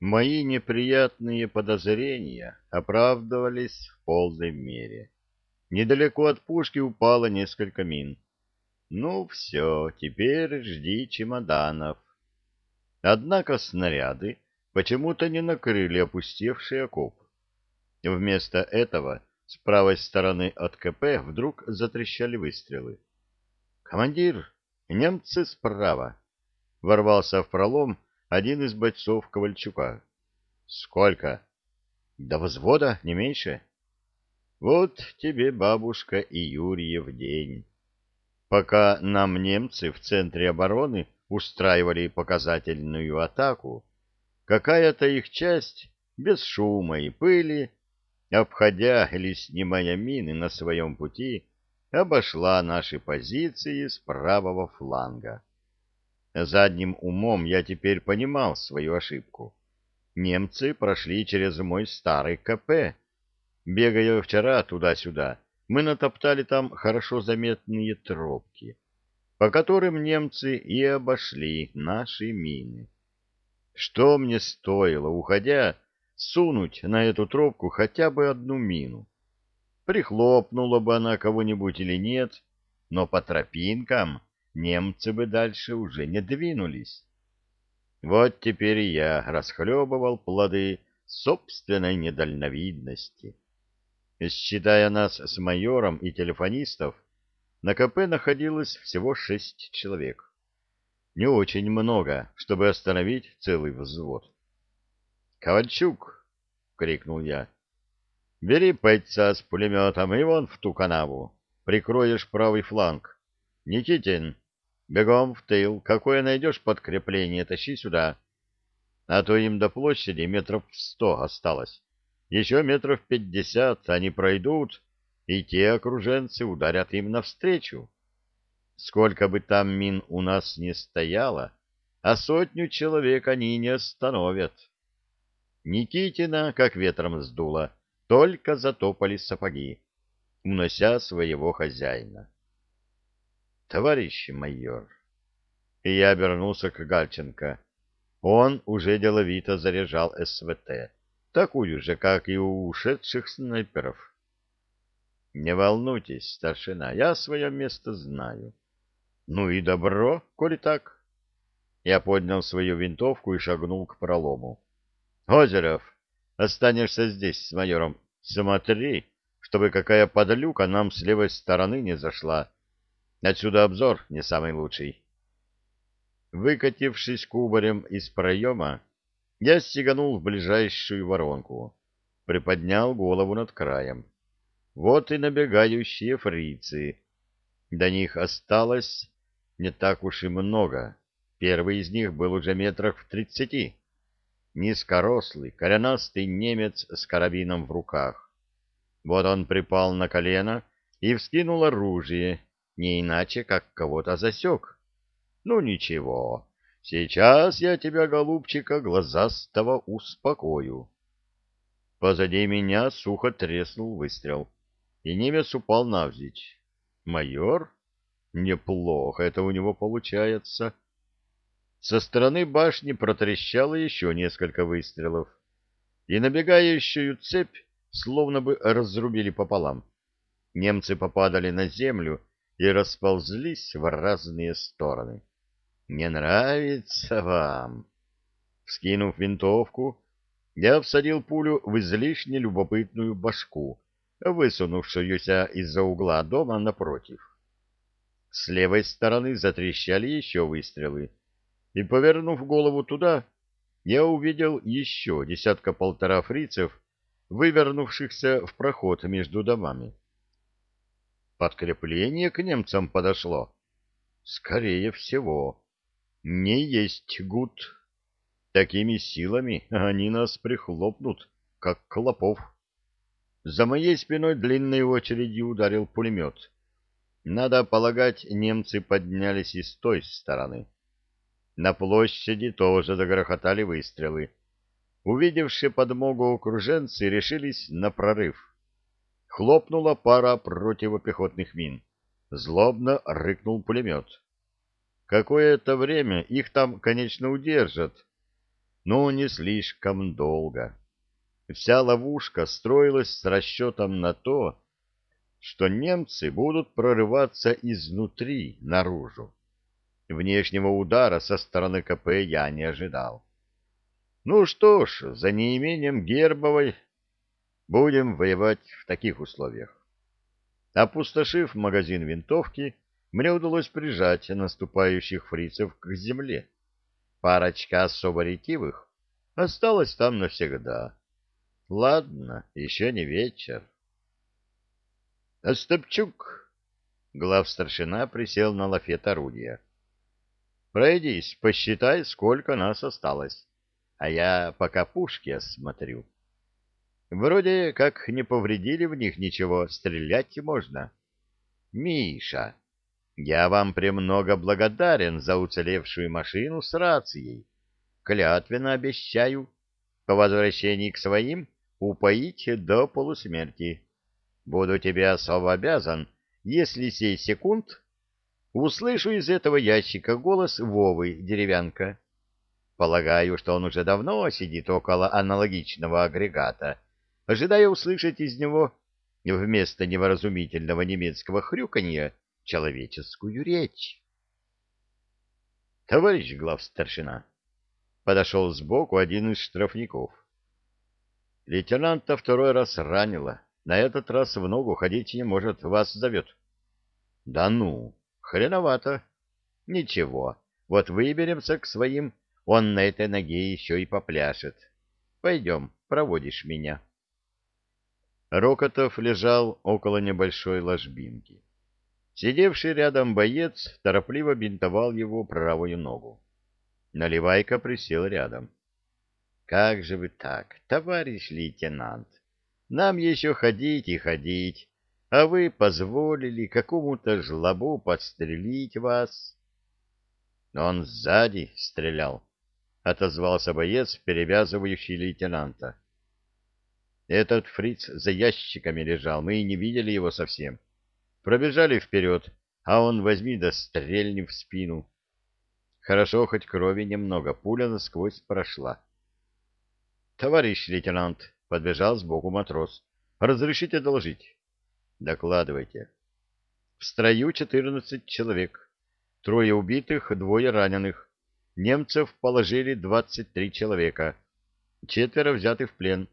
Мои неприятные подозрения оправдывались в полной мере. Недалеко от пушки упало несколько мин. Ну, все, теперь жди чемоданов. Однако снаряды почему-то не накрыли опустевший окоп. Вместо этого с правой стороны от КП вдруг затрещали выстрелы. «Командир, немцы справа!» Ворвался в пролом один из бойцов Ковальчука. «Сколько?» «До взвода, не меньше». «Вот тебе, бабушка, и Юрьев день». Пока нам немцы в центре обороны устраивали показательную атаку, какая-то их часть без шума и пыли, обходя или снимая мины на своем пути, обошла наши позиции с правого фланга. Задним умом я теперь понимал свою ошибку. Немцы прошли через мой старый КП. Бегая вчера туда-сюда, мы натоптали там хорошо заметные тропки, по которым немцы и обошли наши мины. Что мне стоило, уходя, сунуть на эту тропку хотя бы одну мину? Прихлопнула бы она кого-нибудь или нет, но по тропинкам немцы бы дальше уже не двинулись. Вот теперь я расхлебывал плоды собственной недальновидности. Считая нас с майором и телефонистов, на КП находилось всего шесть человек. Не очень много, чтобы остановить целый взвод. «Ковальчук!» — крикнул я. «Бери бойца с пулеметом и вон в ту канаву. Прикроешь правый фланг. Никитин, Бегом в тыл. Какое найдешь подкрепление, тащи сюда. А то им до площади метров сто осталось. Еще метров пятьдесят они пройдут, и те окруженцы ударят им навстречу. Сколько бы там мин у нас не стояло, а сотню человек они не остановят. Никитина как ветром сдуло, только затопали сапоги, унося своего хозяина товарищ майор. И я обернулся к Гальченко. Он уже деловито заряжал СВТ, такую же, как и у ушедших снайперов. Не волнуйтесь, старшина, я свое место знаю. Ну и добро, коли так. Я поднял свою винтовку и шагнул к пролому. Озеров, останешься здесь с майором. Смотри, чтобы какая подлюка нам с левой стороны не зашла. Отсюда обзор не самый лучший. Выкатившись кубарем из проема, я стеганул в ближайшую воронку, приподнял голову над краем. Вот и набегающие фрицы. До них осталось не так уж и много. Первый из них был уже метрах в тридцати. Низкорослый, коренастый немец с карабином в руках. Вот он припал на колено и вскинул оружие, не иначе, как кого-то засек. Ну, ничего, сейчас я тебя, голубчика, глазастого успокою. Позади меня сухо треснул выстрел, и немец упал навзничь. Майор? Неплохо это у него получается. Со стороны башни протрещало еще несколько выстрелов, и набегающую цепь словно бы разрубили пополам. Немцы попадали на землю, и расползлись в разные стороны. «Не нравится вам?» Вскинув винтовку, я всадил пулю в излишне любопытную башку, высунувшуюся из-за угла дома напротив. С левой стороны затрещали еще выстрелы, и, повернув голову туда, я увидел еще десятка-полтора фрицев, вывернувшихся в проход между домами. Подкрепление к немцам подошло. Скорее всего. Не есть гуд. Такими силами они нас прихлопнут, как клопов. За моей спиной длинной очередью ударил пулемет. Надо полагать, немцы поднялись и с той стороны. На площади тоже загрохотали выстрелы. Увидевшие подмогу окруженцы решились на прорыв хлопнула пара противопехотных мин. Злобно рыкнул пулемет. Какое-то время их там, конечно, удержат, но не слишком долго. Вся ловушка строилась с расчетом на то, что немцы будут прорываться изнутри наружу. Внешнего удара со стороны КП я не ожидал. Ну что ж, за неимением Гербовой будем воевать в таких условиях. Опустошив магазин винтовки, мне удалось прижать наступающих фрицев к земле. Парочка особо ретивых осталась там навсегда. Ладно, еще не вечер. Остапчук! Главстаршина присел на лафет орудия. Пройдись, посчитай, сколько нас осталось, а я пока пушки осмотрю. Вроде как не повредили в них ничего, стрелять можно. Миша, я вам премного благодарен за уцелевшую машину с рацией. Клятвенно обещаю, по возвращении к своим упоить до полусмерти. Буду тебе особо обязан, если сей секунд услышу из этого ящика голос Вовы деревянка. Полагаю, что он уже давно сидит около аналогичного агрегата, ожидая услышать из него вместо невразумительного немецкого хрюканья человеческую речь. — Товарищ главстаршина, — подошел сбоку один из штрафников. Лейтенанта второй раз ранило. На этот раз в ногу ходить не может, вас зовет. — Да ну, хреновато. — Ничего, вот выберемся к своим, он на этой ноге еще и попляшет. Пойдем, проводишь меня. Рокотов лежал около небольшой ложбинки. Сидевший рядом боец торопливо бинтовал его правую ногу. Наливайка присел рядом. — Как же вы так, товарищ лейтенант? Нам еще ходить и ходить, а вы позволили какому-то жлобу подстрелить вас. Он сзади стрелял, — отозвался боец, перевязывающий лейтенанта. Этот фриц за ящиками лежал, мы и не видели его совсем. Пробежали вперед, а он возьми да стрельни в спину. Хорошо, хоть крови немного, пуля насквозь прошла. — Товарищ лейтенант, — подбежал сбоку матрос, — разрешите доложить? — Докладывайте. В строю четырнадцать человек. Трое убитых, двое раненых. Немцев положили двадцать три человека. Четверо взяты в плен.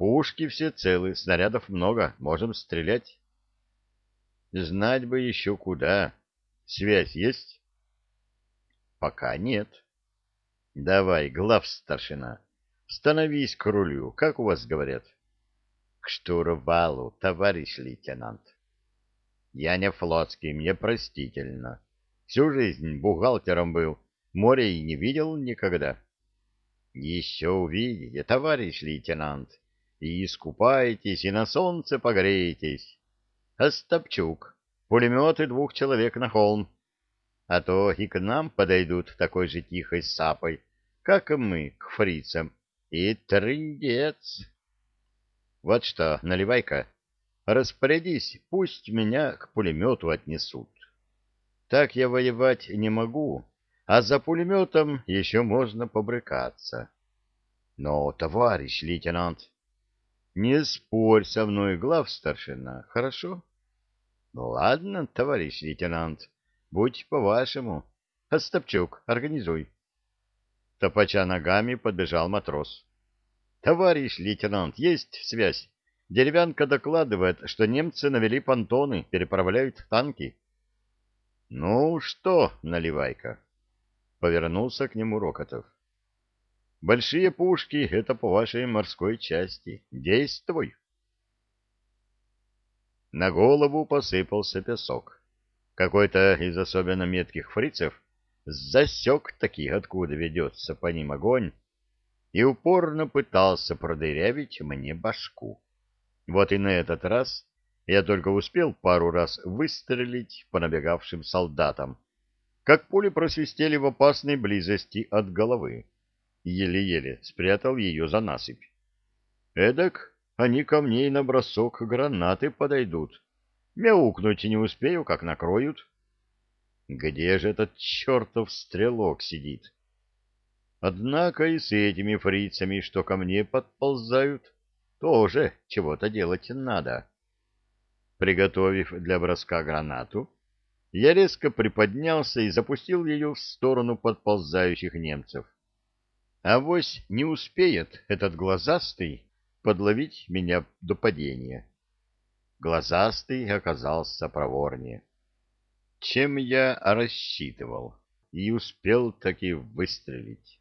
Пушки все целы, снарядов много, можем стрелять. Знать бы еще куда. Связь есть? Пока нет. Давай, глав старшина, становись к рулю, как у вас говорят. К штурвалу, товарищ лейтенант. Я не флотский, мне простительно. Всю жизнь бухгалтером был, моря и не видел никогда. Еще увидите, товарищ лейтенант, и искупайтесь, и на солнце погреетесь. Остапчук, пулеметы двух человек на холм. А то и к нам подойдут такой же тихой сапой, как и мы к фрицам. И трындец. Вот что, наливай-ка, распорядись, пусть меня к пулемету отнесут. Так я воевать не могу, а за пулеметом еще можно побрыкаться. Но, товарищ лейтенант, не спорь со мной, глав старшина, хорошо? Ладно, товарищ лейтенант, будь по-вашему. Остапчук, организуй. Топача ногами подбежал матрос. Товарищ лейтенант, есть связь. Деревянка докладывает, что немцы навели понтоны, переправляют танки. Ну что, наливайка? Повернулся к нему Рокотов. Большие пушки — это по вашей морской части. Действуй. На голову посыпался песок. Какой-то из особенно метких фрицев засек таки, откуда ведется по ним огонь, и упорно пытался продырявить мне башку. Вот и на этот раз я только успел пару раз выстрелить по набегавшим солдатам, как пули просвистели в опасной близости от головы. Еле-еле спрятал ее за насыпь. Эдак они ко мне и на бросок гранаты подойдут. Мяукнуть не успею, как накроют. Где же этот чертов стрелок сидит? Однако и с этими фрицами, что ко мне подползают, тоже чего-то делать надо. Приготовив для броска гранату, я резко приподнялся и запустил ее в сторону подползающих немцев. Авось не успеет этот глазастый подловить меня до падения. Глазастый оказался проворнее, чем я рассчитывал, и успел таки выстрелить.